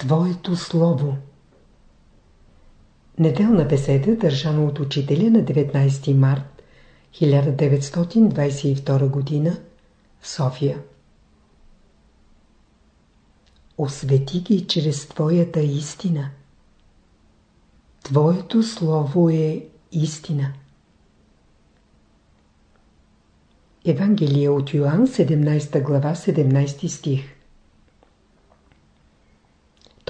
Твоето слово Неделна беседа, държана от учителя на 19 март 1922 г. София. Освети ги чрез Твоята истина. Твоето слово е истина. Евангелие от Йоанн, 17 глава, 17 стих.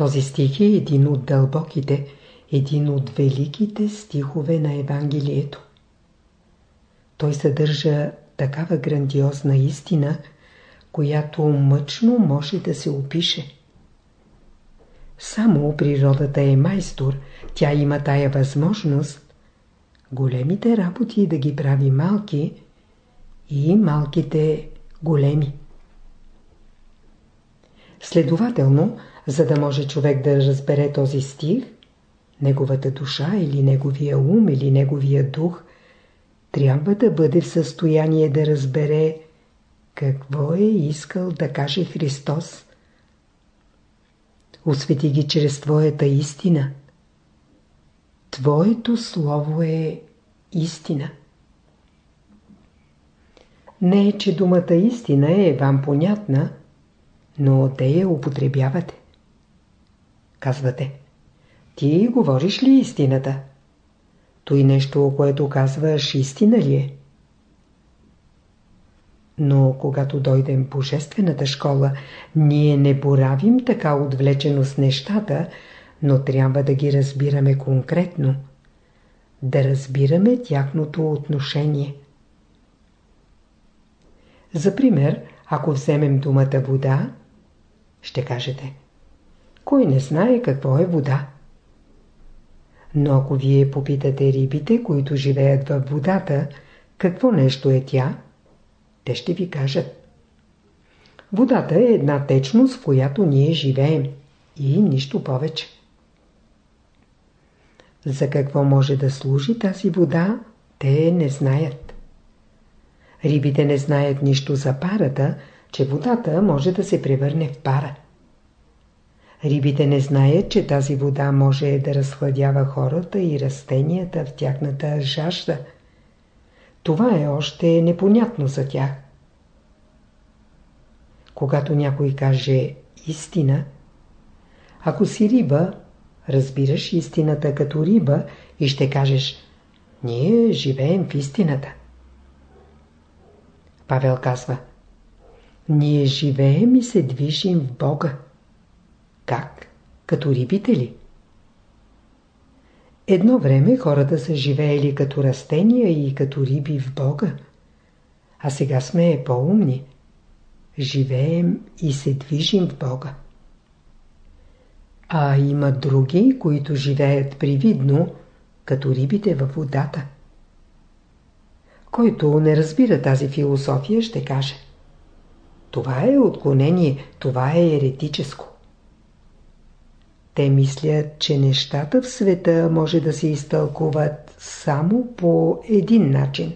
Този стих е един от дълбоките, един от великите стихове на Евангелието. Той съдържа такава грандиозна истина, която мъчно може да се опише. Само природата е майстор, тя има тая възможност големите работи да ги прави малки и малките големи. Следователно, за да може човек да разбере този стих, неговата душа или неговия ум или неговия дух трябва да бъде в състояние да разбере какво е искал да каже Христос. Освети ги чрез Твоята истина. Твоето Слово е истина. Не е, че думата истина е вам понятна, но те я употребявате. Казвате, ти говориш ли истината? Той нещо, което казваш, истина ли е? Но когато дойдем в Божествената школа, ние не боравим така отвлечено с нещата, но трябва да ги разбираме конкретно. Да разбираме тяхното отношение. За пример, ако вземем думата вода, ще кажете Кой не знае какво е вода? Но ако вие попитате рибите, които живеят във водата, какво нещо е тя, те ще ви кажат. Водата е една течност, в която ние живеем и нищо повече. За какво може да служи тази вода, те не знаят. Рибите не знаят нищо за парата, че водата може да се превърне в пара. Рибите не знаят, че тази вода може да разхладява хората и растенията в тяхната жажда. Това е още непонятно за тях. Когато някой каже истина, ако си риба, разбираш истината като риба и ще кажеш ние живеем в истината. Павел казва Ние живеем и се движим в Бога. Как? Като рибите ли? Едно време хората са живеели като растения и като риби в Бога. А сега сме по-умни. Живеем и се движим в Бога. А има други, които живеят привидно, като рибите във водата. Който не разбира тази философия, ще каже Това е отклонение, това е еретическо. Те мислят, че нещата в света може да се изтълкуват само по един начин.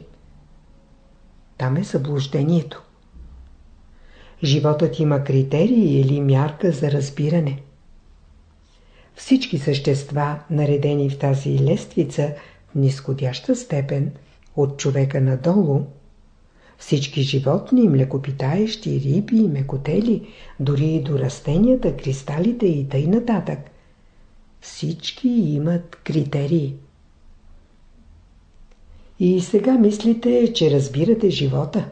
Там е съблуждението. Животът има критерии или мярка за разбиране. Всички същества, наредени в тази лествица в нисходяща степен, от човека надолу, всички животни, млекопитаещи, риби, мекотели, дори и до растенията, кристалите и тъй нататък. Всички имат критерии. И сега мислите, че разбирате живота.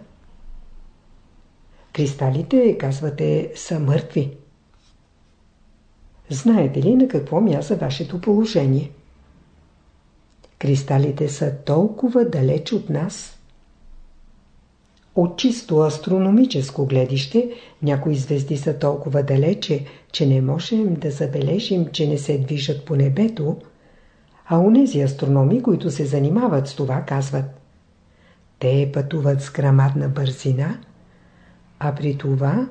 Кристалите, казвате, са мъртви. Знаете ли на какво мяса вашето положение? Кристалите са толкова далеч от нас. От чисто астрономическо гледище, някои звезди са толкова далече, че не можем да забележим, че не се движат по небето, а унези астрономи, които се занимават с това, казват Те пътуват с грамадна бързина, а при това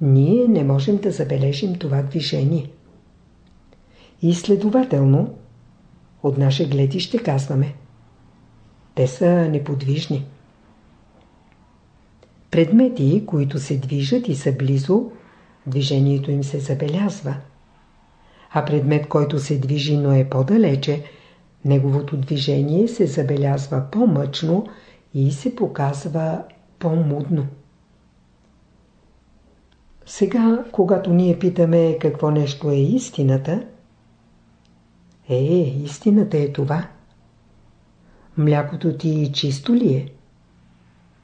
ние не можем да забележим това движение. И следователно, от наше гледище казваме Те са неподвижни. Предмети, които се движат и са близо, движението им се забелязва. а предмет, който се движи, но е по-далече, неговото движение се забелязва по-мъчно и се показва по-мудно. Сега, когато ние питаме какво нещо е истината, е, истината е това. Млякото ти чисто ли е?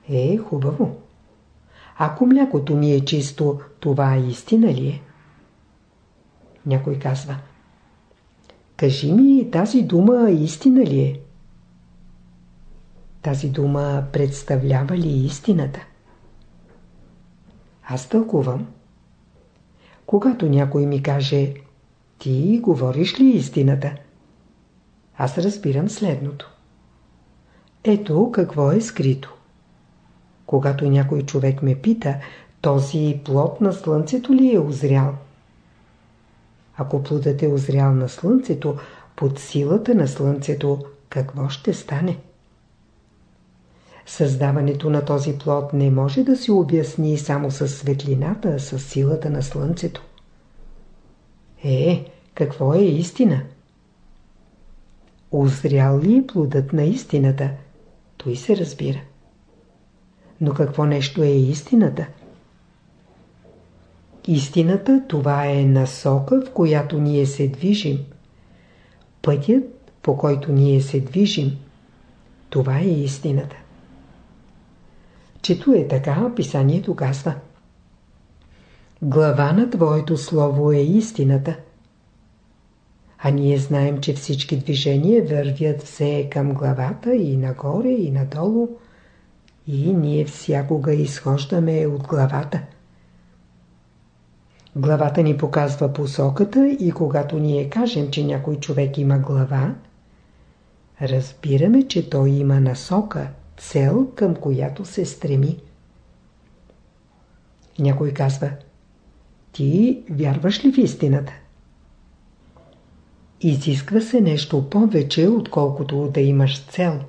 Е, хубаво. Ако млякото ми е чисто, това истина ли е? Някой казва. Кажи ми, тази дума истина ли е? Тази дума представлява ли истината? Аз тълкувам. Когато някой ми каже, ти говориш ли истината? Аз разбирам следното. Ето какво е скрито. Когато някой човек ме пита, този плод на слънцето ли е озрял? Ако плодът е озрял на слънцето, под силата на слънцето, какво ще стане? Създаването на този плод не може да се обясни само с светлината, с силата на слънцето. Е, какво е истина? Озрял ли е плодът на истината? Той се разбира. Но какво нещо е истината? Истината това е насока, в която ние се движим. Пътят, по който ние се движим, това е истината. Чето е така, писанието казва. Глава на Твоето Слово е истината. А ние знаем, че всички движения вървят все към главата и нагоре и надолу и ние всякога изхождаме от главата. Главата ни показва посоката и когато ние кажем, че някой човек има глава, разбираме, че той има насока, цел, към която се стреми. Някой казва, ти вярваш ли в истината? Изисква се нещо повече, отколкото да имаш цел.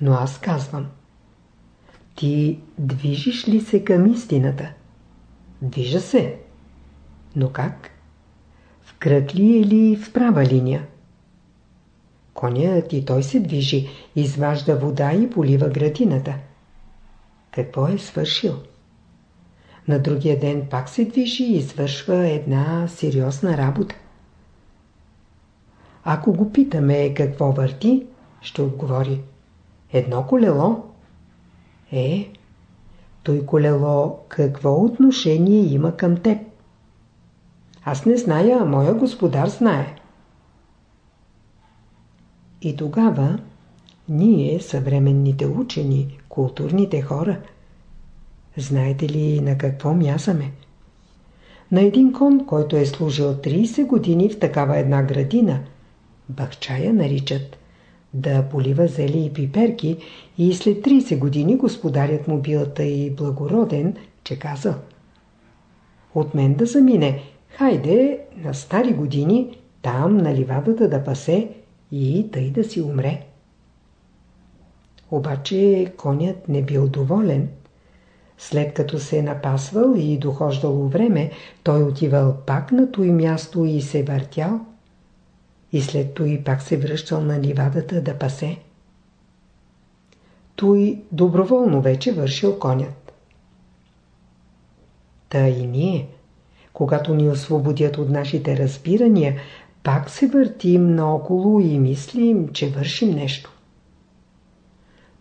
Но аз казвам, ти движиш ли се към истината? Движа се. Но как? В кръг ли или в права линия? Конят и той се движи, изважда вода и полива градината. Какво е свършил? На другия ден пак се движи и извършва една сериозна работа. Ако го питаме какво върти, ще отговори. Едно колело. Е, той колело какво отношение има към теб? Аз не зная, а моя господар знае. И тогава ние, съвременните учени, културните хора, знаете ли на какво мясаме? На един кон, който е служил 30 години в такава една градина, бахчая наричат, да полива зели и пиперки и след 30 години господарят му бил и благороден, че казал От мен да замине, хайде на стари години там на ливадата да пасе и тъй да си умре. Обаче конят не бил доволен. След като се напасвал и дохождало време, той отивал пак на той място и се въртял. И след той пак се връщал на ливадата да пасе. Той доброволно вече вършил конят. Та и ние, когато ни освободят от нашите разбирания, пак се въртим наоколо и мислим, че вършим нещо.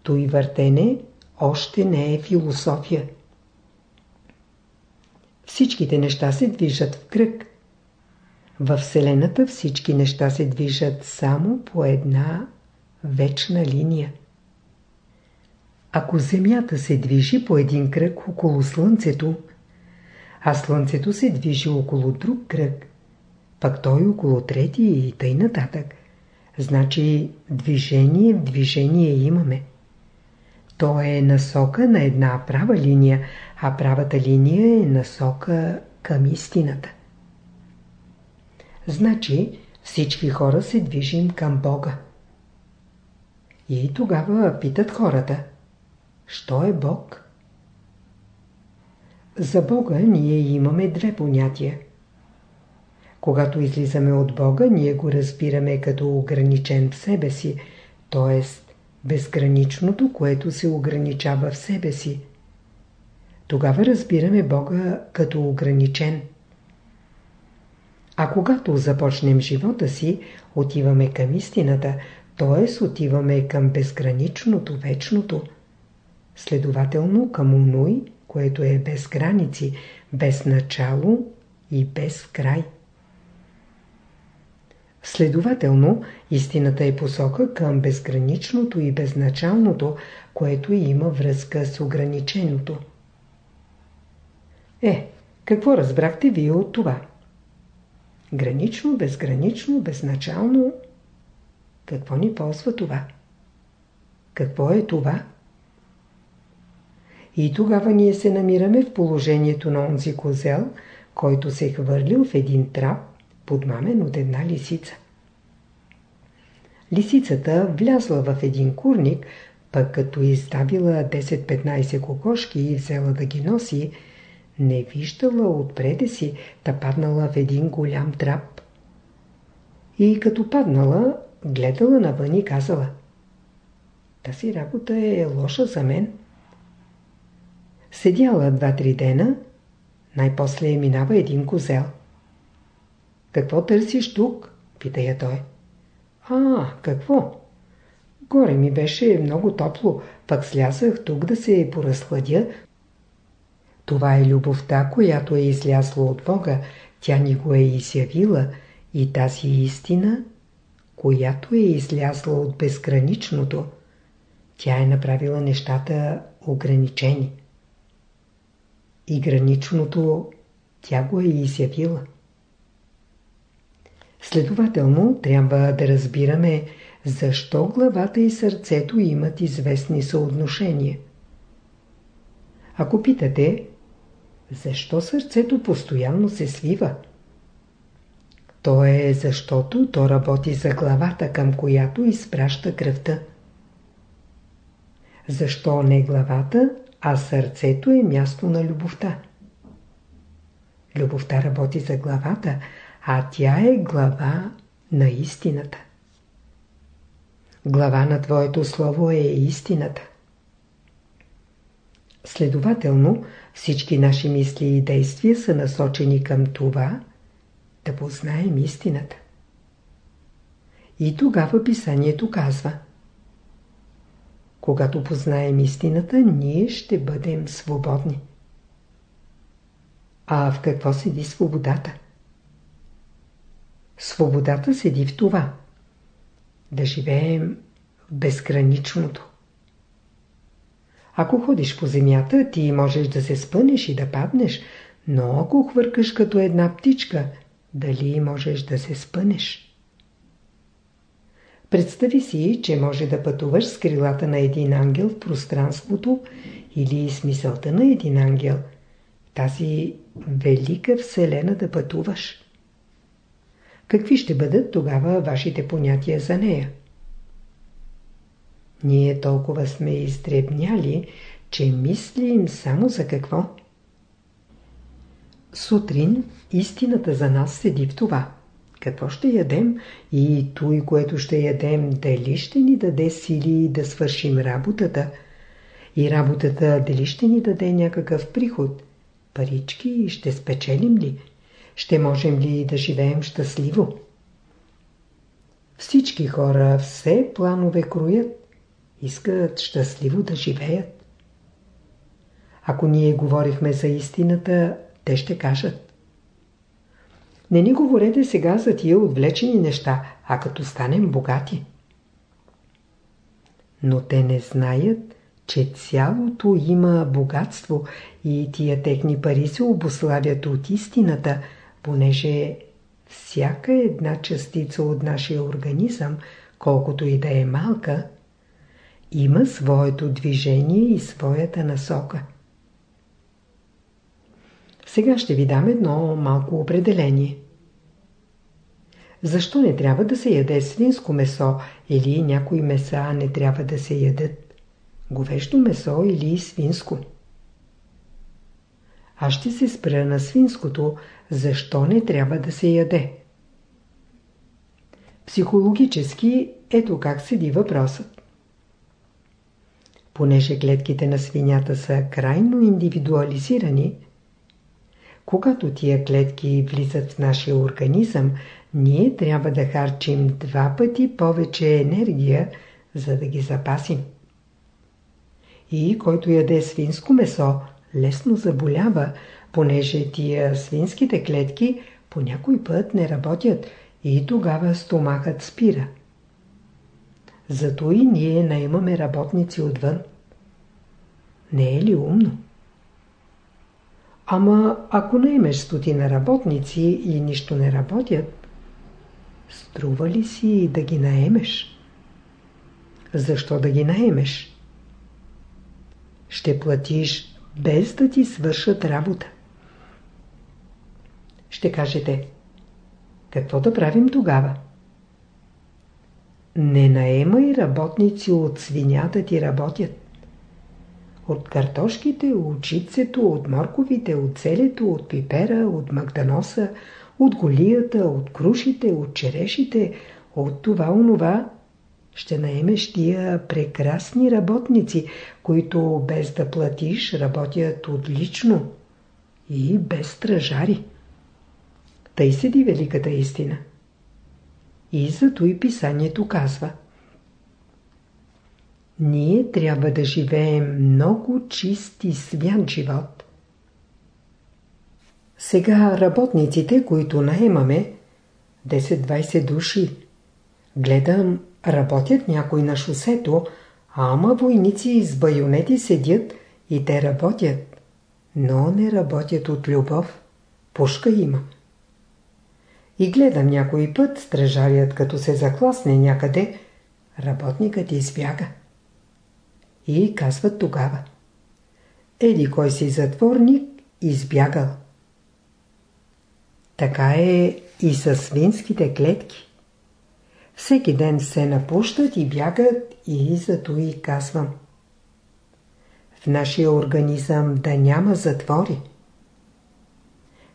Той въртене още не е философия. Всичките неща се движат в кръг. Във Вселената всички неща се движат само по една вечна линия. Ако Земята се движи по един кръг около Слънцето, а Слънцето се движи около друг кръг, пък той около трети и тъй нататък. Значи движение в движение имаме. То е насока на една права линия, а правата линия е насока към истината. Значи всички хора се движим към Бога. И тогава питат хората, що е Бог? За Бога ние имаме две понятия – Когато излизаме от Бога, ние го разбираме като ограничен в себе си, т.е. безграничното, което се ограничава в себе си. Тогава разбираме Бога като ограничен. А когато започнем живота си, отиваме към истината, т.е. отиваме към безграничното, вечното. Следователно към онуй, което е без граници, без начало и без край. Следователно, истината е посока към безграничното и безначалното, което има връзка с ограниченото. Е, какво разбрахте вие от това? Гранично, безгранично, безначално. Какво ни ползва това? Какво е това? И тогава ние се намираме в положението на онзи козел, който се е хвърлил в един трап, подмамен от една лисица. Лисицата влязла в един курник, пък като изставила 10-15 кокошки и взела да ги носи, не виждала отпреде си, та паднала в един голям трап. И като паднала, гледала навън и казала Тази работа е лоша за мен. Седяла два-три дена, най-после минава един козел. Какво търсиш тук? пита я той. А, какво? Горе ми беше много топло, пък слязах тук да се поразхладя, това е любовта, която е излязла от Бога, тя ни го е изявила и тази истина, която е излязла от безграничното, тя е направила нещата ограничени. И граничното тя го е изявила. Следователно, трябва да разбираме защо главата и сърцето имат известни съотношения. Ако питате, защо сърцето постоянно се свива? То е защото то работи за главата, към която изпраща кръвта. Защо не главата, а сърцето е място на любовта? Любовта работи за главата, а тя е глава на истината. Глава на Твоето Слово е истината. Следователно, всички наши мисли и действия са насочени към това да познаем истината. И тогава писанието казва Когато познаем истината, ние ще бъдем свободни. А в какво седи свободата? Свободата седи в това да живеем в безграничното. Ако ходиш по земята, ти можеш да се спънеш и да паднеш, но ако хвъркаш като една птичка, дали можеш да се спънеш? Представи си, че може да пътуваш с крилата на един ангел в пространството или с мисълта на един ангел. Тази велика вселена да пътуваш. Какви ще бъдат тогава вашите понятия за нея? Ние толкова сме издребняли, че мислим само за какво? Сутрин истината за нас седи в това. Какво ще ядем и той, което ще ядем, дали ще ни даде сили да свършим работата и работата дали ще ни даде някакъв приход, парички ще спечелим ли, ще можем ли да живеем щастливо. Всички хора все планове кроят искат щастливо да живеят. Ако ние говорихме за истината, те ще кажат. Не ни говорете сега за тия отвлечени неща, а като станем богати. Но те не знаят, че цялото има богатство и тия техни пари се обославят от истината, понеже всяка една частица от нашия организъм, колкото и да е малка, има своето движение и своята насока. Сега ще ви дам едно малко определение. Защо не трябва да се яде свинско месо или някои меса не трябва да се ядат? Говещо месо или свинско? Аз ще се спра на свинското, защо не трябва да се яде. Психологически ето как седи въпросът. Понеже клетките на свинята са крайно индивидуализирани, когато тия клетки влизат в нашия организъм, ние трябва да харчим два пъти повече енергия, за да ги запасим. И който яде свинско месо, лесно заболява, понеже тия свинските клетки по някой път не работят и тогава стомахът спира. Зато и ние наемаме работници отвън. Не е ли умно? Ама ако наемеш стотина работници и нищо не работят, струва ли си да ги наемеш? Защо да ги наемеш? Ще платиш без да ти свършат работа. Ще кажете, какво да правим тогава? Не наемай работници от свинята ти работят. От картошките, от жицето, от морковите, от целето, от пипера, от магданоса, от голията, от крушите, от черешите, от това онова, ще наемеш тия прекрасни работници, които без да платиш работят отлично и без стражари. Тъй седи великата истина. И зато и писанието казва Ние трябва да живеем много чист и свят живот. Сега работниците, които наемаме, 10-20 души, гледам, работят някой на шосето, ама войници с байонети седят и те работят, но не работят от любов. Пушка има. И гледам някой път, стражарият като се закласне някъде, работникът избяга. И казват тогава. Еди кой си затворник избягал. Така е и с свинските клетки. Всеки ден се напущат и бягат и зато и казвам. В нашия организъм да няма затвори.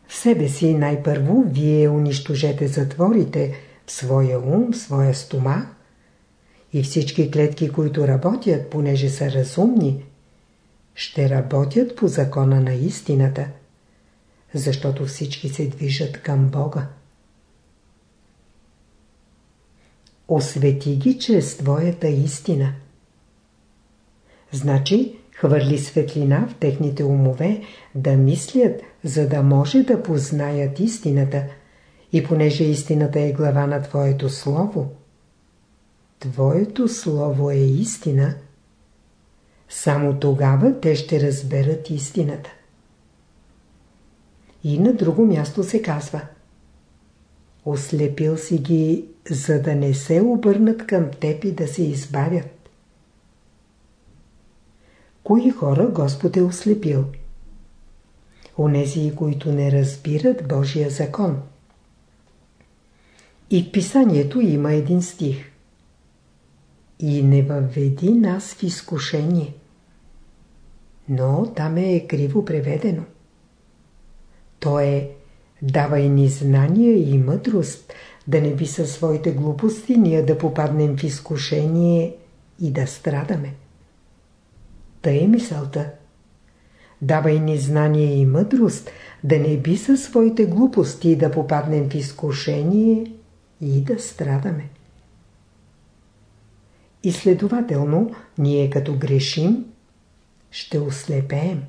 Себе си най-първо вие унищожете затворите в своя ум, в своя стомах и всички клетки, които работят, понеже са разумни, ще работят по закона на истината, защото всички се движат към Бога. Освети ги чрез твоята истина. Значи, хвърли светлина в техните умове да мислят, за да може да познаят истината. И понеже истината е глава на Твоето Слово, Твоето Слово е истина, само тогава те ще разберат истината. И на друго място се казва Ослепил си ги, за да не се обърнат към теб и да се избавят. Кои хора Господ е ослепил? Онези, които не разбират Божия закон. И в писанието има един стих. И не въведи нас в изкушение. Но там е криво преведено. То е давай ни знания и мъдрост, да не би със своите глупости ние да попаднем в изкушение и да страдаме. Та е мисълта. Давай ни знание и мъдрост, да не би със своите глупости да попаднем в изкушение и да страдаме. И следователно, ние като грешим, ще ослепеем.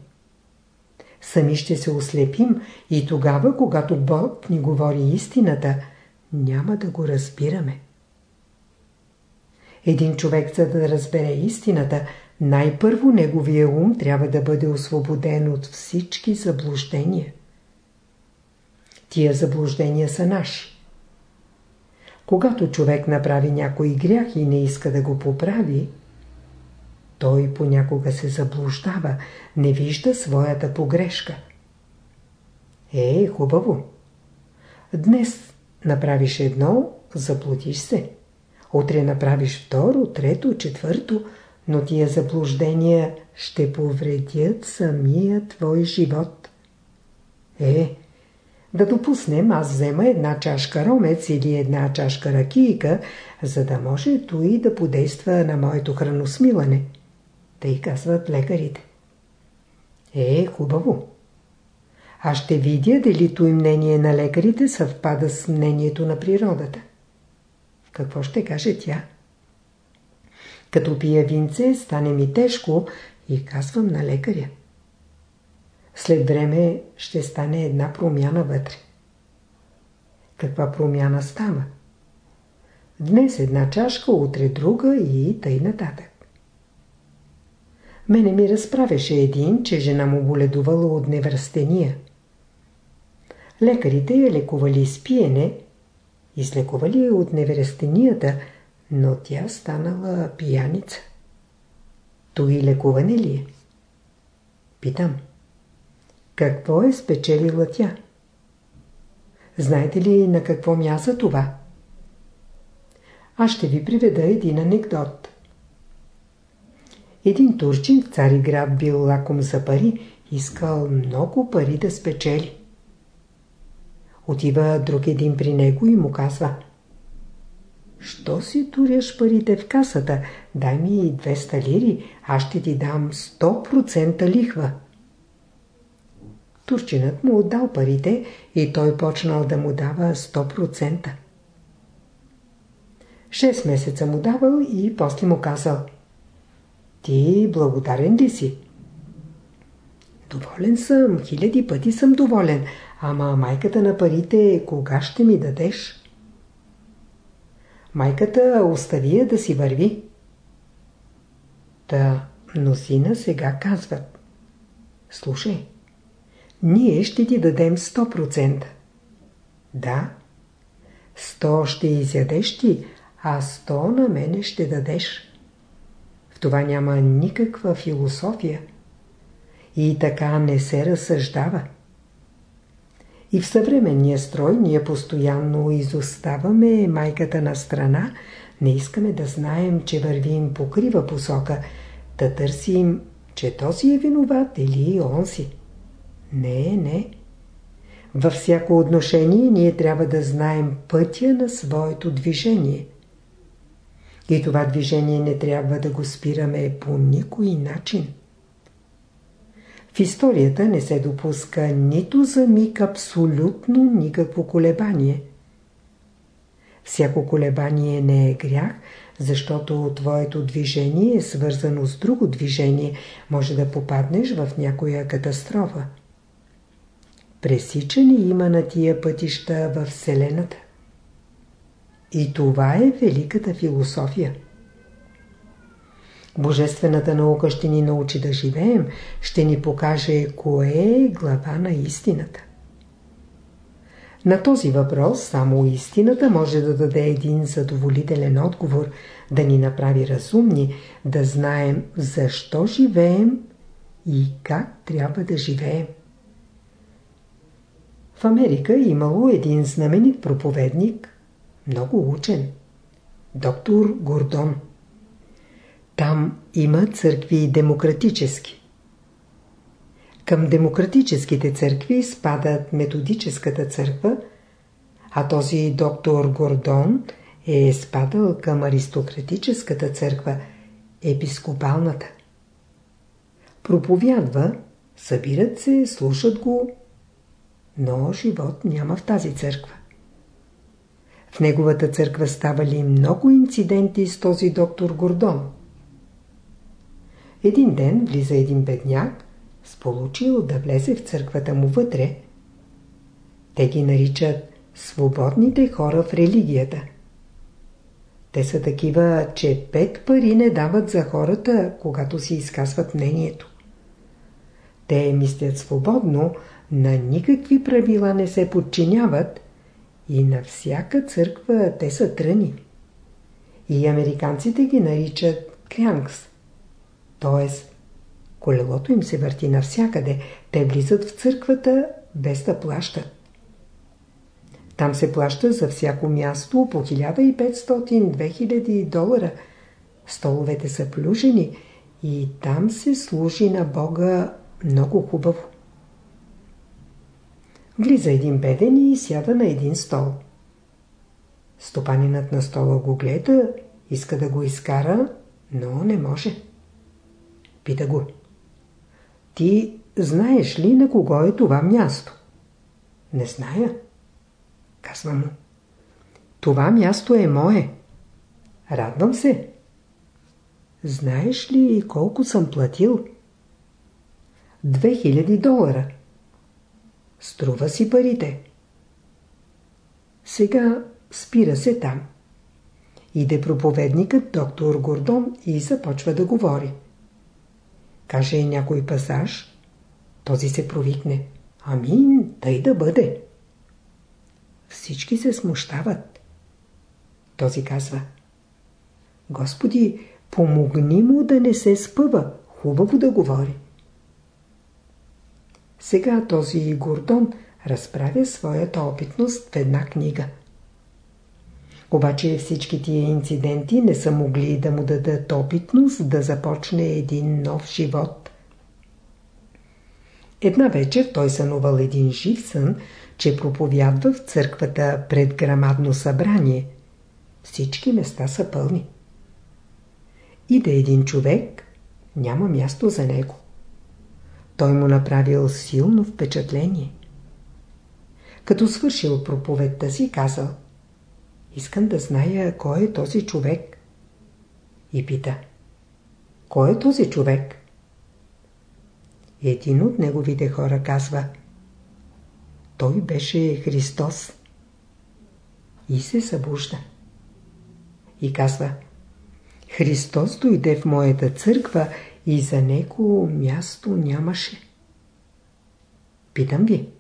Сами ще се ослепим и тогава, когато Бог ни говори истината, няма да го разбираме. Един човек, за да разбере истината, най-първо неговия ум трябва да бъде освободен от всички заблуждения. Тия заблуждения са наши. Когато човек направи някой грях и не иска да го поправи, той понякога се заблуждава, не вижда своята погрешка. Е, хубаво. Днес направиш едно, заблудиш се. Утре направиш второ, трето, четвърто, но тия заблуждения ще повредят самия твой живот. Е, Да допуснем, аз взема една чашка ромец или една чашка ракийка, за да може той да подейства на моето храносмилане. Тъй казват лекарите. Е, хубаво. Аз ще видя дали той мнение на лекарите съвпада с мнението на природата. Какво ще каже тя? Като пия винце, стане ми тежко и казвам на лекаря. След време ще стане една промяна вътре. Каква промяна става? Днес една чашка, утре друга и тъй нататък. Мене ми разправяше един, че жена му боледувала от невръстения. Лекарите я лекували с пиене, излекували я от невръстенията, но тя станала пияница. Той лекуване ли е? Питам. Какво е спечелила тя? Знаете ли на какво мяса това? Аз ще ви приведа един анекдот. Един турчин в Цариград бил лаком за пари, искал много пари да спечели. Отива друг един при него и му казва Що си туряш парите в касата? Дай ми 200 лири, аз ще ти дам 100% лихва. Турчинът му отдал парите и той почнал да му дава 100%. Шест месеца му давал и после му казал Ти благодарен ли си? Доволен съм, хиляди пъти съм доволен, ама майката на парите кога ще ми дадеш? Майката остави я да си върви. Та, мнозина сега казват. Слушай, ние ще ти дадем 100%. Да, 100 ще изядеш ти, а 100 на мене ще дадеш. В това няма никаква философия. И така не се разсъждава. И в съвременния строй ние постоянно изоставаме майката на страна, не искаме да знаем, че вървим по крива посока, да търсим, че този е виноват или он си. Не, не. Във всяко отношение ние трябва да знаем пътя на своето движение. И това движение не трябва да го спираме по никой начин. В историята не се допуска нито за миг абсолютно никакво колебание. Всяко колебание не е грях, защото твоето движение е свързано с друго движение, може да попаднеш в някоя катастрофа. Пресичане има на тия пътища в Вселената. И това е великата философия. Божествената наука ще ни научи да живеем, ще ни покаже кое е глава на истината. На този въпрос само истината може да даде един задоволителен отговор, да ни направи разумни, да знаем защо живеем и как трябва да живеем. В Америка имало един знаменит проповедник, много учен, доктор Гордон. Там има църкви демократически. Към демократическите църкви спадат методическата църква, а този доктор Гордон е спадал към аристократическата църква, епископалната. Проповядва, събират се, слушат го, но живот няма в тази църква. В неговата църква ставали много инциденти с този доктор Гордон. Един ден влиза един бедняк, сполучил да влезе в църквата му вътре. Те ги наричат свободните хора в религията. Те са такива, че пет пари не дават за хората, когато си изказват мнението. Те мислят свободно, на никакви правила не се подчиняват и на всяка църква те са тръни. И американците ги наричат крянкс. Т.е. колелото им се върти навсякъде, те влизат в църквата без да плащат. Там се плаща за всяко място по 1500-2000 долара. Столовете са плюжени и там се служи на Бога много хубаво. Влиза един беден и сяда на един стол. Стопанинът на стола го гледа, иска да го изкара, но не може. Пита го. Ти знаеш ли на кого е това място? Не зная. Казва му. Това място е мое. Радвам се. Знаеш ли колко съм платил? 2000 долара. Струва си парите. Сега спира се там. Иде проповедникът доктор Гордон и започва да говори. Каже някой пасаж, този се провикне. Амин, тъй да бъде. Всички се смущават. Този казва. Господи, помогни му да не се спъва. Хубаво да говори. Сега този Гордон разправя своята опитност в една книга. Обаче всички тия инциденти не са могли да му дадат опитност да започне един нов живот. Една вечер той сънувал един жив сън, че проповядва в църквата пред грамадно събрание. Всички места са пълни. Иде един човек, няма място за него. Той му направил силно впечатление. Като свършил проповедта си, казал Искам да зная кой е този човек. И пита Кой е този човек? Един от неговите хора казва Той беше Христос. И се събужда. И казва Христос дойде в моята църква и за него място нямаше. Питам ви.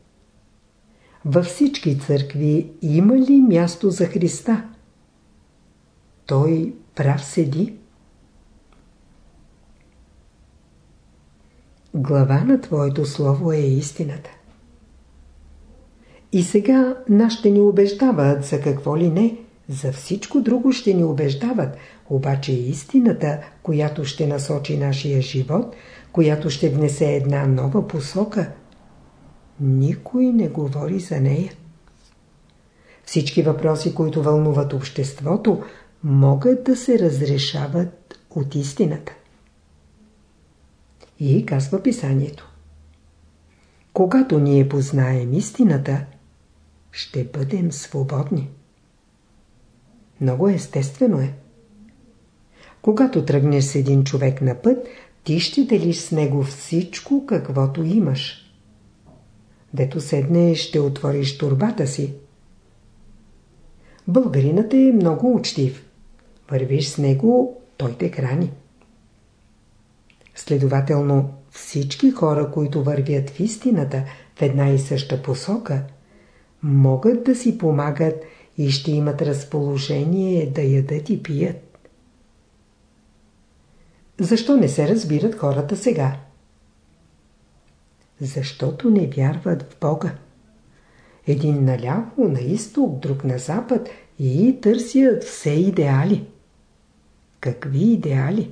Във всички църкви има ли място за Христа? Той прав седи. Глава на Твоето Слово е истината. И сега нас ще ни убеждават за какво ли не, за всичко друго ще ни убеждават, обаче истината, която ще насочи нашия живот, която ще внесе една нова посока, никой не говори за нея. Всички въпроси, които вълнуват обществото, могат да се разрешават от истината. И казва писанието. Когато ние познаем истината, ще бъдем свободни. Много естествено е. Когато тръгнеш с един човек на път, ти ще делиш с него всичко, каквото имаш. Дето седне, ще отвориш турбата си. Българинът е много учтив. Вървиш с него, той те храни. Следователно, всички хора, които вървят в истината в една и съща посока, могат да си помагат и ще имат разположение да ядат и пият. Защо не се разбират хората сега? Защото не вярват в Бога. Един наляво, на изток, друг на запад и търсят все идеали. Какви идеали?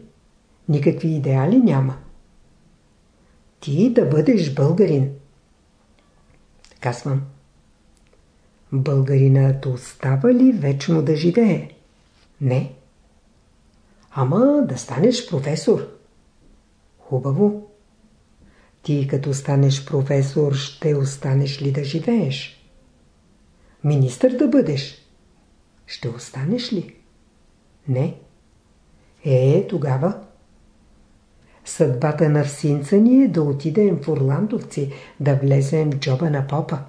Никакви идеали няма. Ти да бъдеш българин. Казвам. Българинът остава ли вечно да живее? Не. Ама да станеш професор. Хубаво. Ти като станеш професор, ще останеш ли да живееш? Министър да бъдеш? Ще останеш ли? Не. Е, тогава. Съдбата на всинца ни е да отидем в Орландовци, да влезем джоба на попа.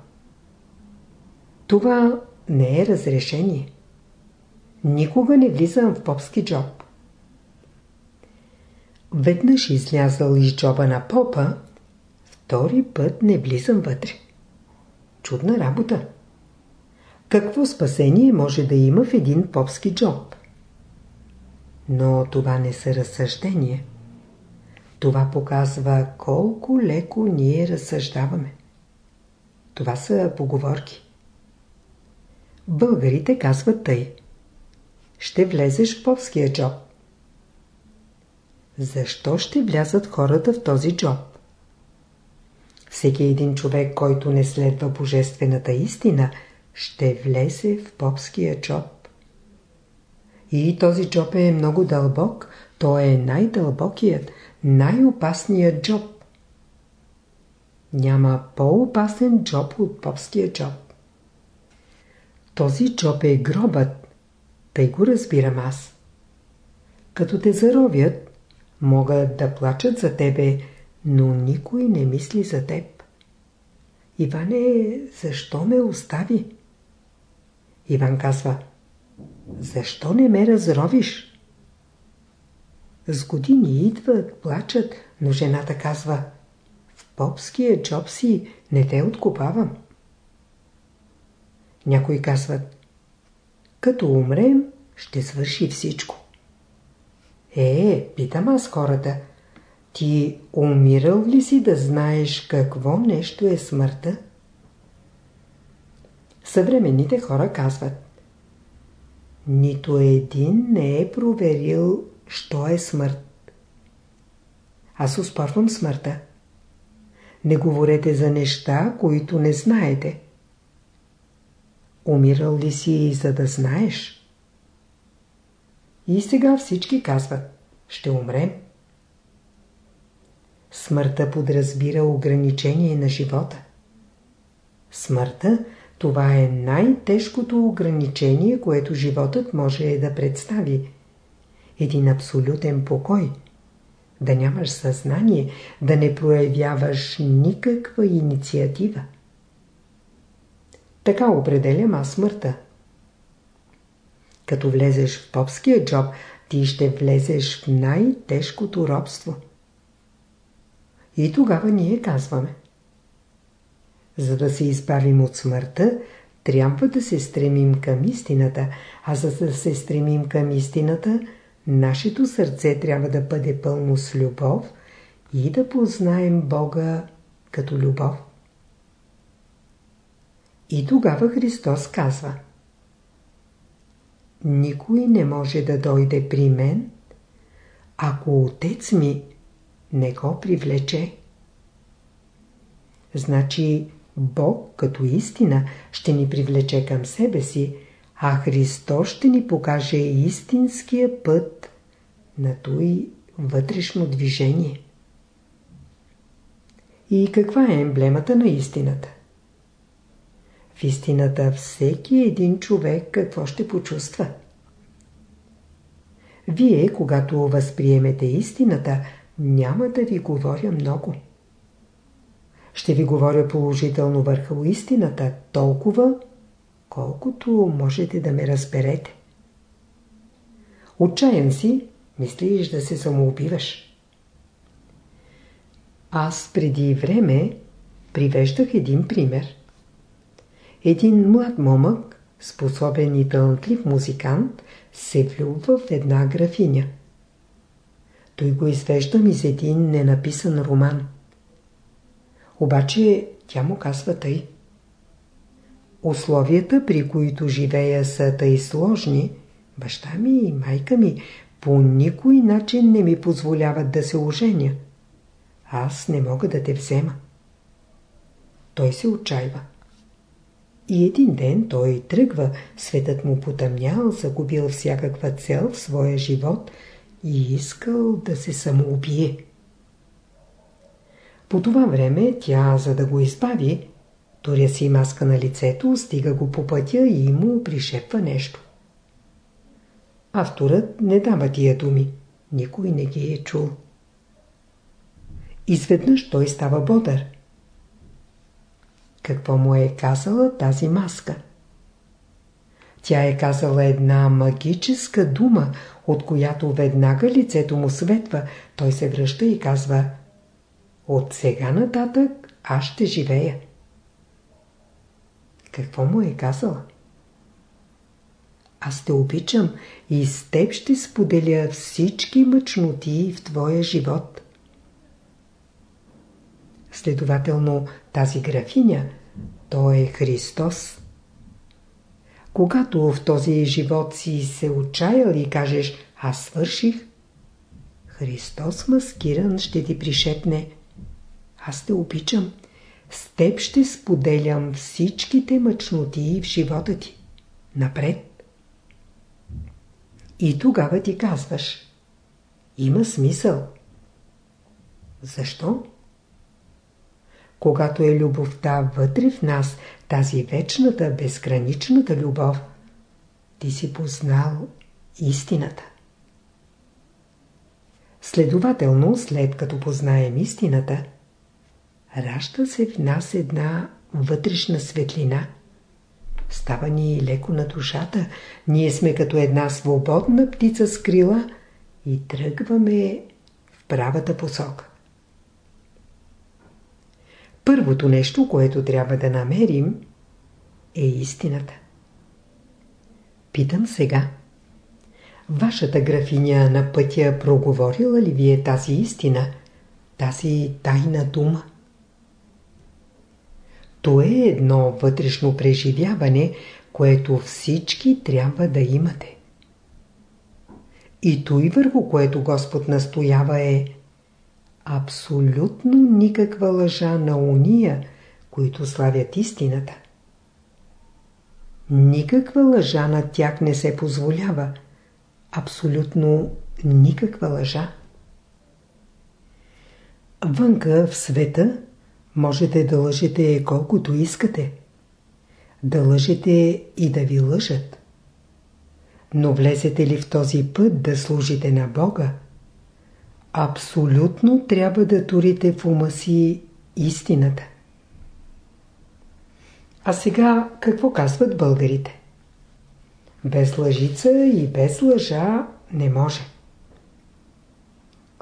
Това не е разрешение. Никога не влизам в попски джоб. Веднъж излязъл из джоба на попа, втори път не влизам вътре. Чудна работа. Какво спасение може да има в един попски джоб? Но това не са разсъждения. Това показва колко леко ние разсъждаваме. Това са поговорки. Българите казват тъй. Ще влезеш в попския джоб. Защо ще влязат хората в този джоб? Всеки един човек, който не следва божествената истина, ще влезе в попския джоб. И този джоб е много дълбок, той е най-дълбокият, най-опасният джоб. Няма по-опасен джоб от попския джоб. Този джоб е гробът, тъй го разбирам аз. Като те заровят, могат да плачат за тебе, но никой не мисли за теб. Иване, защо ме остави? Иван казва, защо не ме разровиш? С години идват, плачат, но жената казва, в попския джоб си не те откопавам. Някои казват, като умрем, ще свърши всичко. Е, питам аз хората, ти умирал ли си да знаеш какво нещо е смъртта? Съвременните хора казват Нито един не е проверил, що е смърт. Аз успорвам смъртта. Не говорете за неща, които не знаете. Умирал ли си за да знаеш? И сега всички казват, ще умрем. Смъртта подразбира ограничение на живота. Смъртта – това е най-тежкото ограничение, което животът може да представи. Един абсолютен покой. Да нямаш съзнание, да не проявяваш никаква инициатива. Така определям аз смъртта. Като влезеш в попския джоб, ти ще влезеш в най-тежкото робство. И тогава ние казваме. За да се избавим от смъртта, трябва да се стремим към истината, а за да се стремим към истината, нашето сърце трябва да бъде пълно с любов и да познаем Бога като любов. И тогава Христос казва Никой не може да дойде при мен, ако Отец ми не го привлече. Значи Бог като истина ще ни привлече към себе си, а Христос ще ни покаже истинския път на той вътрешно движение. И каква е емблемата на истината? В истината всеки един човек какво ще почувства? Вие, когато възприемете истината, няма да ви говоря много. Ще ви говоря положително върху истината, толкова, колкото можете да ме разберете. Отчаян си, мислиш да се самоубиваш. Аз преди време привеждах един пример. Един млад момък, способен и талантлив музикант, се влюбва в една графиня. Той го извеждам из един ненаписан роман. Обаче тя му казва тъй. Условията, при които живея са тъй сложни, баща ми и майка ми по никой начин не ми позволяват да се оженя. Аз не мога да те взема. Той се отчаива. И един ден той тръгва, светът му потъмнял, загубил всякаква цел в своя живот и искал да се самоубие. По това време тя, за да го избави, туря си маска на лицето, стига го по пътя и му пришепва нещо. Авторът не дава тия думи. Никой не ги е чул. Изведнъж той става бодър. Какво му е казала тази маска? Тя е казала една магическа дума, от която веднага лицето му светва. Той се връща и казва От сега нататък аз ще живея. Какво му е казала? Аз те обичам и с теб ще споделя всички мъчноти в твоя живот. Следователно, тази графиня, той е Христос. Когато в този живот си се отчаял и кажеш «Аз свърших», Христос маскиран ще ти пришепне «Аз те обичам, С теб ще споделям всичките мъчноти в живота ти. Напред. И тогава ти казваш. Има смисъл. Защо? Когато е любовта вътре в нас, тази вечната, безграничната любов, ти си познал истината. Следователно, след като познаем истината, ражда се в нас една вътрешна светлина. Става ни леко на душата. Ние сме като една свободна птица с крила и тръгваме в правата посока. Първото нещо, което трябва да намерим, е истината. Питам сега. Вашата графиня на пътя проговорила ли ви е тази истина, тази тайна дума? То е едно вътрешно преживяване, което всички трябва да имате. И той върху което Господ настоява е абсолютно никаква лъжа на уния, които славят истината. Никаква лъжа на тях не се позволява. Абсолютно никаква лъжа. Вънка в света можете да лъжете колкото искате. Да лъжете и да ви лъжат. Но влезете ли в този път да служите на Бога, абсолютно трябва да турите в ума си истината. А сега какво казват българите? Без лъжица и без лъжа не може.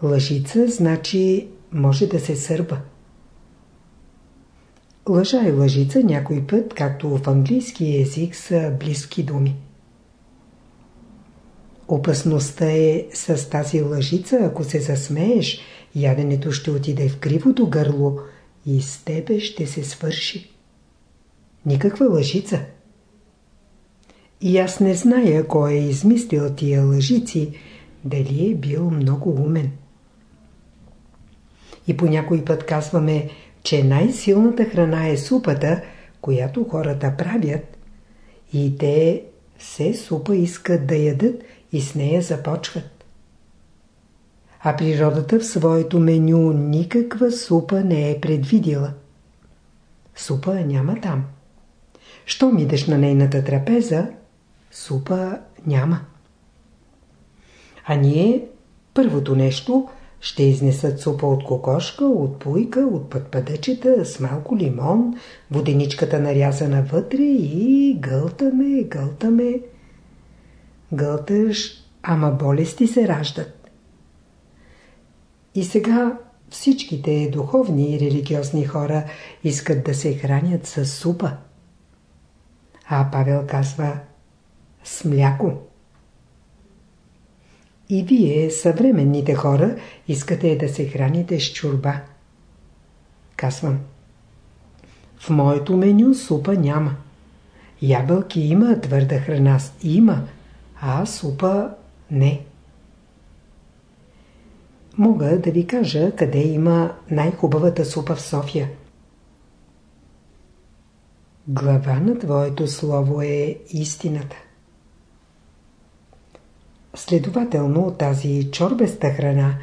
Лъжица значи може да се сърба. Лъжа и лъжица някой път, както в английски език, са близки думи. Опасността е с тази лъжица, ако се засмееш, яденето ще отиде в кривото гърло и с тебе ще се свърши. Никаква лъжица. И аз не зная кой е измислил тия лъжици, дали е бил много умен. И по някой път казваме, че най-силната храна е супата, която хората правят, и те все супа искат да ядат и с нея започват. А природата в своето меню никаква супа не е предвидила. Супа няма там. Що идеш на нейната трапеза, супа няма. А ние, първото нещо, ще изнесат супа от кокошка, от пуйка, от пътпадъчета, с малко лимон, воденичката нарязана вътре и гълтаме, гълтаме. Гълташ, ама болести се раждат. И сега всичките духовни и религиозни хора искат да се хранят с супа. А Павел казва с мляко. И вие, съвременните хора, искате да се храните с чурба. Казвам. В моето меню супа няма. Ябълки има, твърда храна има, а супа не. Мога да ви кажа къде има най-хубавата супа в София. Глава на твоето слово е истината. Следователно, тази чорбеста храна,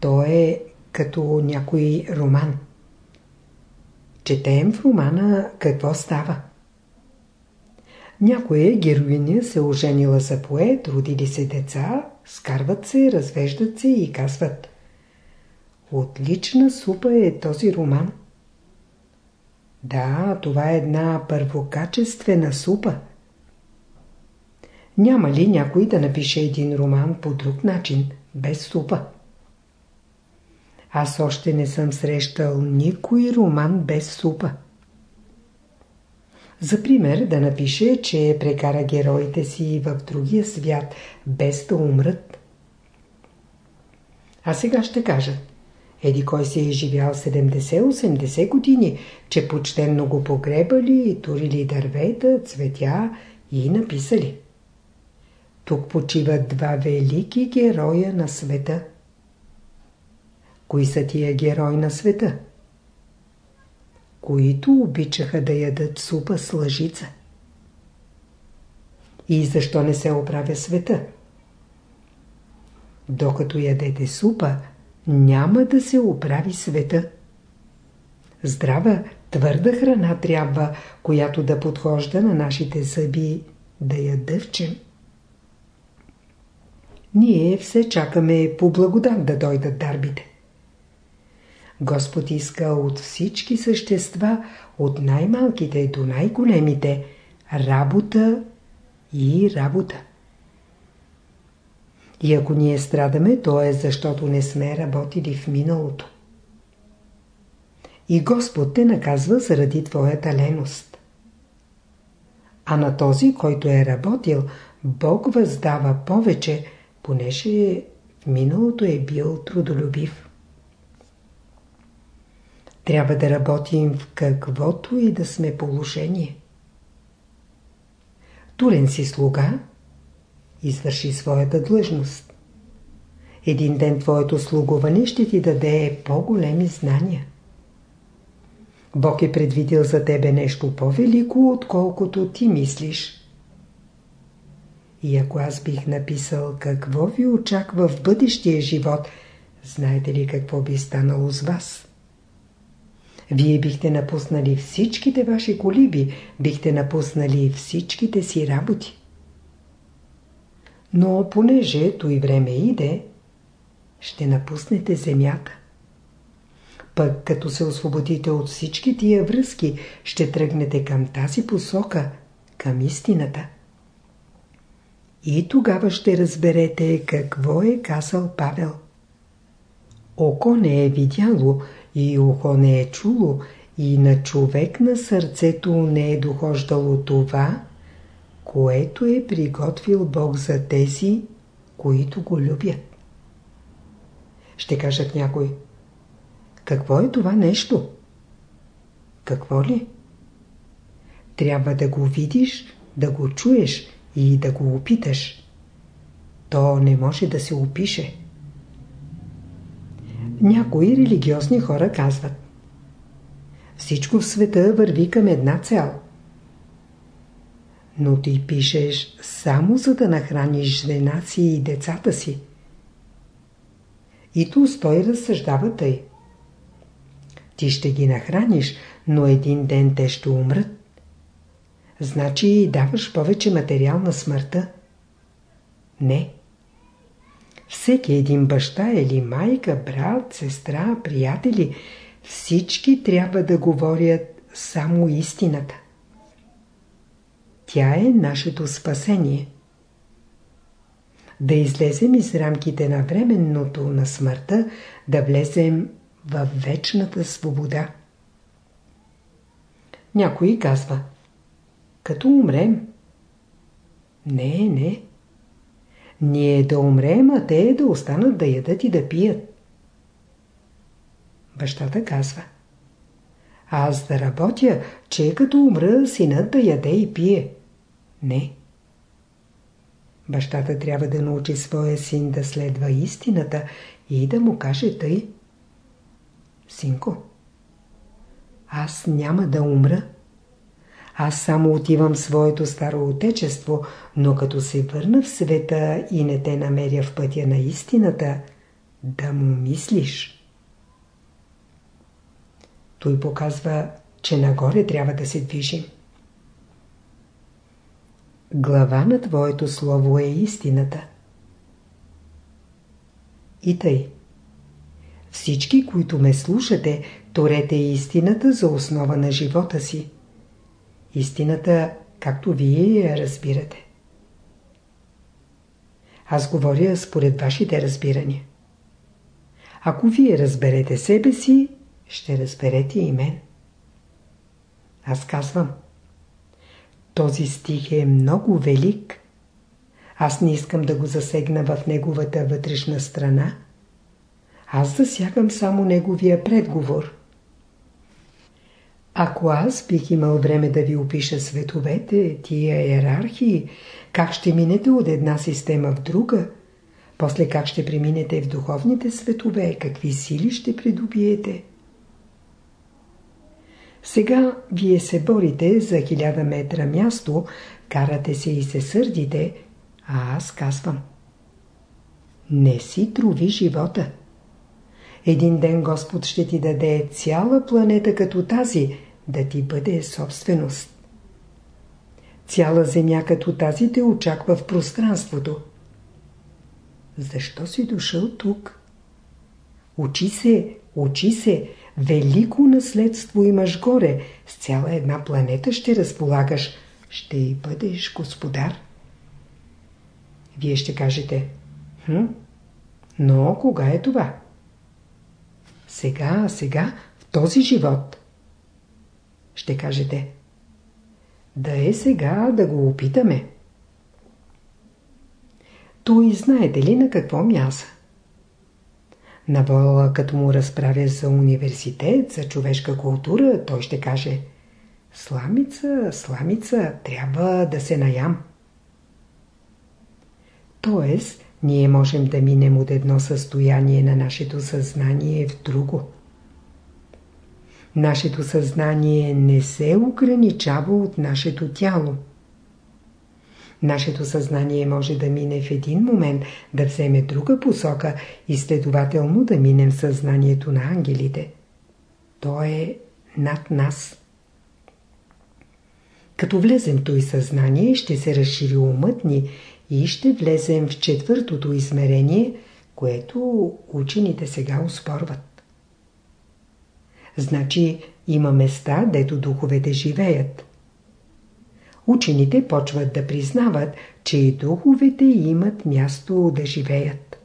то е като някой роман. Четем в романа какво става. Някоя героиня се оженила за поет, родили се деца, скарват се, развеждат се и казват Отлична супа е този роман. Да, това е една първокачествена супа. Няма ли някой да напише един роман по друг начин, без супа? Аз още не съм срещал никой роман без супа. За пример да напише, че прекара героите си в другия свят, без да умрат. А сега ще кажа. Еди кой си е живял 70-80 години, че почтенно го погребали, турили дървета, цветя и написали. Тук почиват два велики героя на света. Кои са тия герои на света? Които обичаха да ядат супа с лъжица. И защо не се оправя света? Докато ядете супа, няма да се оправи света. Здрава, твърда храна трябва, която да подхожда на нашите зъби, да я дъвчем. Ние все чакаме по благодат да дойдат дарбите. Господ иска от всички същества, от най-малките до най-големите, работа и работа. И ако ние страдаме, то е защото не сме работили в миналото. И Господ те наказва заради твоята леност. А на този, който е работил, Бог въздава повече, понеже в миналото е бил трудолюбив. Трябва да работим в каквото и да сме положение. Турен си слуга, извърши своята длъжност. Един ден твоето слугуване ще ти даде по-големи знания. Бог е предвидил за тебе нещо по-велико, отколкото ти мислиш. И ако аз бих написал какво ви очаква в бъдещия живот, знаете ли какво би станало с вас? Вие бихте напуснали всичките ваши колиби, бихте напуснали всичките си работи. Но понеже и време иде, ще напуснете земята. Пък като се освободите от всички тия връзки, ще тръгнете към тази посока, към истината. И тогава ще разберете какво е казал Павел. Око не е видяло и ухо не е чуло и на човек на сърцето не е дохождало това, което е приготвил Бог за тези, които го любят. Ще кажат някой, какво е това нещо? Какво ли? Трябва да го видиш, да го чуеш и да го опиташ. То не може да се опише. Някои религиозни хора казват Всичко в света върви към една цел. Но ти пишеш само за да нахраниш жена си и децата си. И tu стой разсъждава тъй. Ти ще ги нахраниш, но един ден те ще умрат. Значи даваш повече материал на смъртта? Не. Всеки един баща или майка, брат, сестра, приятели, всички трябва да говорят само истината. Тя е нашето спасение. Да излезем из рамките на временното, на смъртта, да влезем в вечната свобода. Някой казва, като умрем. Не, не. Ние да умрем, а те да останат да ядат и да пият. Бащата казва. Аз да работя, че като умра синът да яде и пие. Не. Бащата трябва да научи своя син да следва истината и да му каже тъй. Синко, аз няма да умра. Аз само отивам в своето старо отечество, но като се върна в света и не те намеря в пътя на истината, да му мислиш. Той показва, че нагоре трябва да се движим. Глава на Твоето Слово е истината. И тъй. Всички, които ме слушате, торете истината за основа на живота си. Истината, както вие я разбирате. Аз говоря според вашите разбирания. Ако вие разберете себе си, ще разберете и мен. Аз казвам. Този стих е много велик. Аз не искам да го засегна в неговата вътрешна страна. Аз засягам само неговия предговор. Ако аз бих имал време да ви опиша световете, тия иерархии, как ще минете от една система в друга, после как ще преминете в духовните светове, какви сили ще придобиете. Сега вие се борите за хиляда метра място, карате се и се сърдите, а аз казвам. Не си трови живота. Един ден Господ ще ти даде цяла планета като тази, да ти бъде собственост. Цяла земя като тази те очаква в пространството. Защо си дошъл тук? Учи се, учи се, велико наследство имаш горе, с цяла една планета ще разполагаш, ще и бъдеш господар. Вие ще кажете, хм, но кога е това? Сега, сега, в този живот. Ще кажете, да е сега да го опитаме. Той знаете ли на какво мяса? На вола, като му разправя за университет, за човешка култура, той ще каже Сламица, сламица, трябва да се наям. Тоест, ние можем да минем от едно състояние на нашето съзнание в друго. Нашето съзнание не се ограничава от нашето тяло. Нашето съзнание може да мине в един момент, да вземе друга посока и следователно да минем съзнанието на ангелите. То е над нас. Като влезем в този съзнание, ще се разшири умът ни и ще влезем в четвъртото измерение, което учените сега успорват. Значи има места, дето духовете живеят. Учените почват да признават, че и духовете имат място да живеят.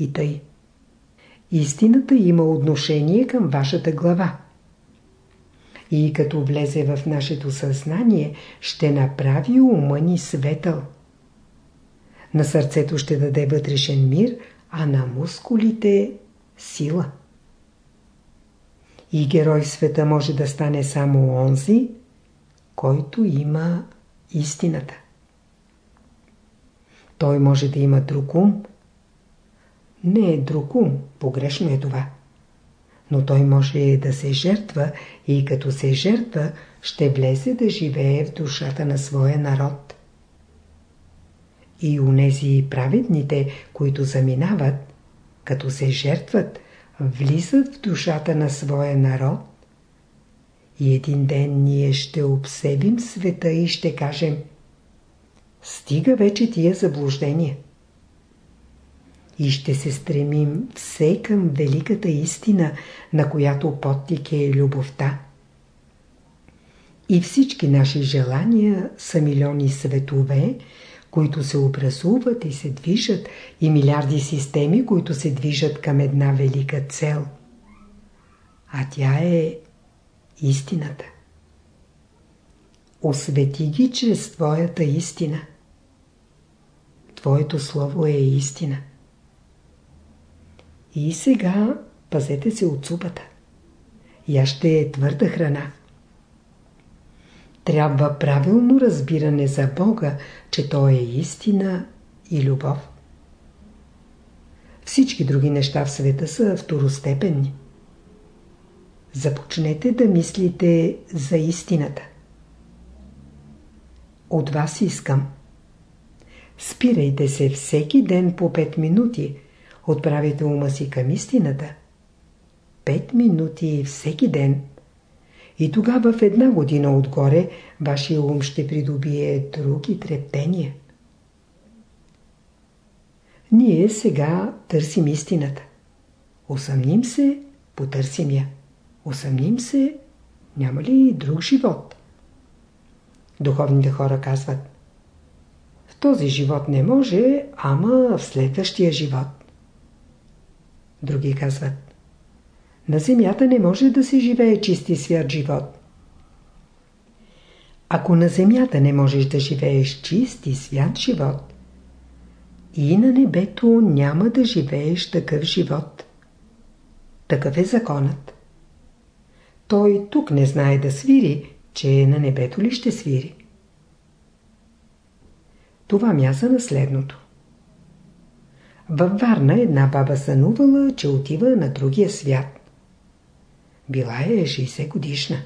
И тъй. Истината има отношение към вашата глава. И като влезе в нашето съзнание, ще направи ума ни светъл. На сърцето ще даде вътрешен мир, а на мускулите – сила. И герой света може да стане само онзи, който има истината. Той може да има друг ум. Не е друг ум, погрешно е това. Но той може да се жертва и като се жертва, ще влезе да живее в душата на своя народ. И унези праведните, които заминават, като се жертват, влизат в душата на своя народ и един ден ние ще обсебим света и ще кажем Стига вече тия заблуждения. И ще се стремим все към великата истина, на която подтик е любовта. И всички наши желания са милиони светове, които се образуват и се движат, и милиарди системи, които се движат към една велика цел. А тя е истината. Освети ги чрез Твоята истина. Твоето Слово е истина. И сега пазете се от супата. Я ще е твърда храна. Трябва правилно разбиране за Бога, че Той е истина и любов. Всички други неща в света са второстепенни. Започнете да мислите за истината. От вас искам. Спирайте се всеки ден по 5 минути. Отправите ума си към истината. 5 минути всеки ден. И тогава в една година отгоре вашия ум ще придобие други трептения. Ние сега търсим истината. Осъмним се, потърсим я. Усъмним се, няма ли друг живот? Духовните хора казват В този живот не може, ама в следващия живот. Други казват На земята не може да се живее чисти свят живот. Ако на земята не можеш да живееш чист и свят живот, и на небето няма да живееш такъв живот. Такъв е законът. Той тук не знае да свири, че на небето ли ще свири. Това мяса на следното. Във Варна една баба сънувала, че отива на другия свят. Била е 60 годишна.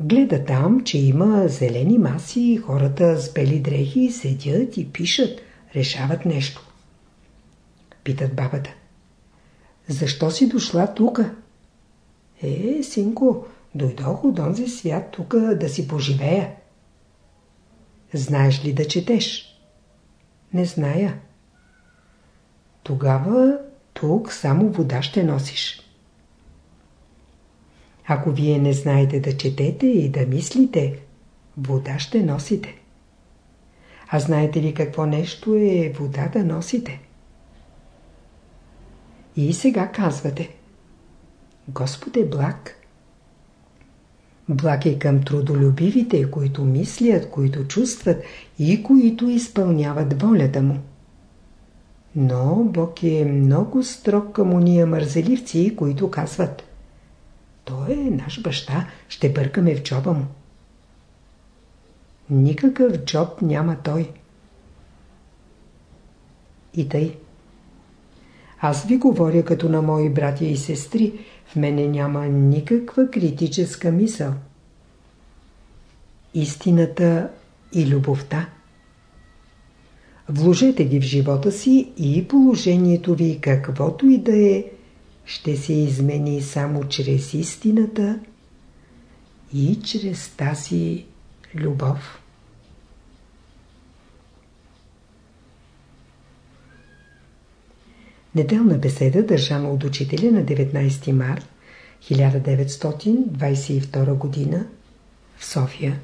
Гледа там, че има зелени маси хората с бели дрехи седят и пишат, решават нещо. Питат бабата. Защо си дошла тука? Е, синко, дойдох от онзи свят тука да си поживея. Знаеш ли да четеш? Не зная. Тогава тук само вода ще носиш. Ако вие не знаете да четете и да мислите, вода ще носите. А знаете ли какво нещо е вода да носите? И сега казвате Господ е благ. Благ е към трудолюбивите, които мислят, които чувстват и които изпълняват волята му. Но Бог е много строг към уния мързеливци, които казват Той е наш баща, ще бъркаме в джоба му. Никакъв джоб няма той. И тъй. Аз ви говоря като на мои братя и сестри, в мене няма никаква критическа мисъл. Истината и любовта. Вложете ги в живота си и положението ви, каквото и да е, ще се измени само чрез истината и чрез тази любов. Неделна беседа, държана от учителя на 19 март 1922 г. в София.